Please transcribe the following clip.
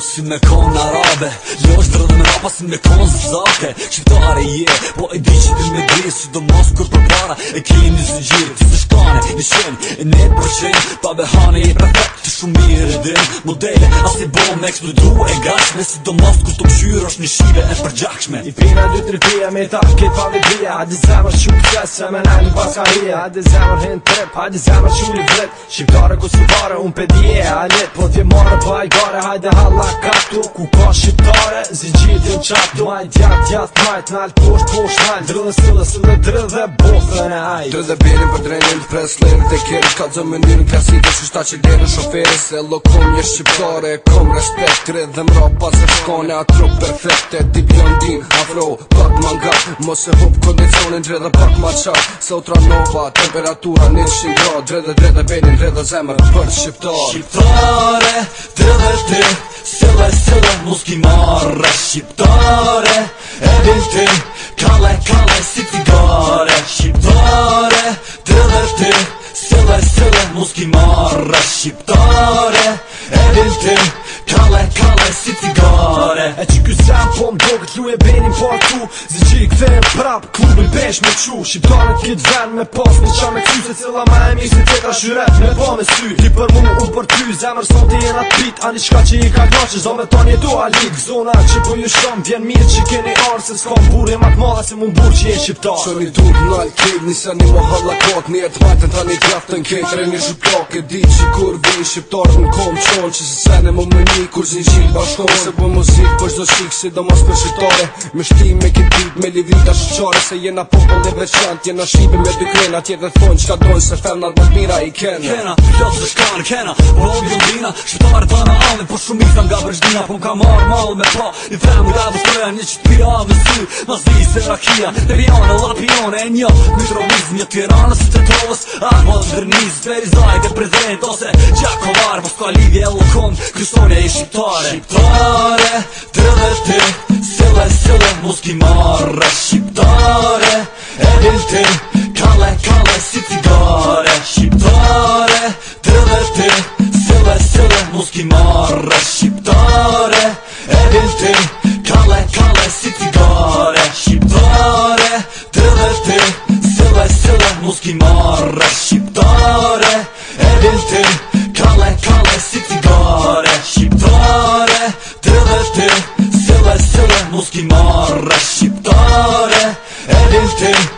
si me konë arabe Jo është rëdhe me rapa si me konë zate Shqiptare je, yeah, po e di me dirë Si do mos kur për para e kini zë gjirë mi shen E një pa behane i përkët Të shumë mirë dhe modele as si bom me eksplodru e gashme Si do mos kur të pëshyrë është një shive e përgjakshme I pina dy të rëpia me ta këtë pa me bia A di zemër shumë të qesë se me në një paska rria A di hen trep, a di shumë një vlet Shqiptare ku si vare, unë pe dje e alet Po dje marë pa i gare, hajde halla kaktu Ku ka shqiptare, zi gjithë në qaptu Ma i djatë majt, nalë posht, posht, nalë Drë dhe për sëllë dr dërë Dhe kërë ka dëmë në njërë Kërësi dhe së shta që dërë Shoferi se lokom një shqiptare Kom respekt Kërë dhe më rapa se shkone A perfekte Ti pion din Afro pak më nga e hop kondicionin Dhe dhe pat më qa Se utra nova Temperatura 100 grad Dhe dhe dhe dhe benin dhe zemër Për shqiptare Shqiptare Dhe dhe dhe Sile sile Muski marre Shqiptare E dhe Муски мора шипторе Е билте кале кале си цигаре Е чику po më do këtë luje benim po atu Zë që i këtë prap, Klubin besh me qu Shqiptarët këtë ven me pas Në qa me qy se cila ma e mirë Se të ka shyret me po në sy Ti për mu u për ty Zemër sot të jena të pit Ani shka që i ka gna që zonë me ton jetu A lik zona që po një shkom Vjen mirë që keni arë Se s'kom burje ma të mada Se mund burë që je e shqiptar Që një dur në alë kejt Nisa një më halla kot Një e të majtën ta një kejt Re një di që kur Shqiptar në kom qon Që se sen më më një kur zin qil Se po mos për shqitore Me shti, me këtë dit me livrita shqore Se jena popën dhe veçant Jena shqipi me bikrena Tjetë dhe thonë qka dojnë se femnat më mira i kena Kena, pjotë dhe shkanë, kena Rodë dhe mbina, shqiptare të në alën Po shumisa nga brezhdina Po m'ka ka marë malë me pa I them nga dhe stoja një qëtë pira dhe sy Ma zi se rakia Dhe rjane, lapione, e një Mitrovizm, një të tovës Arma dërniz, verizaj dhe lokon të ty Sëllë, sëllë, muskimare Shqiptare, e bilti Kale, kale, si cigare Shqiptare, të dërti Sëllë, sëllë, Shqiptare, e bilti Kale, kale, si cigare Shqiptare, të dërti Sëllë, Tuesday.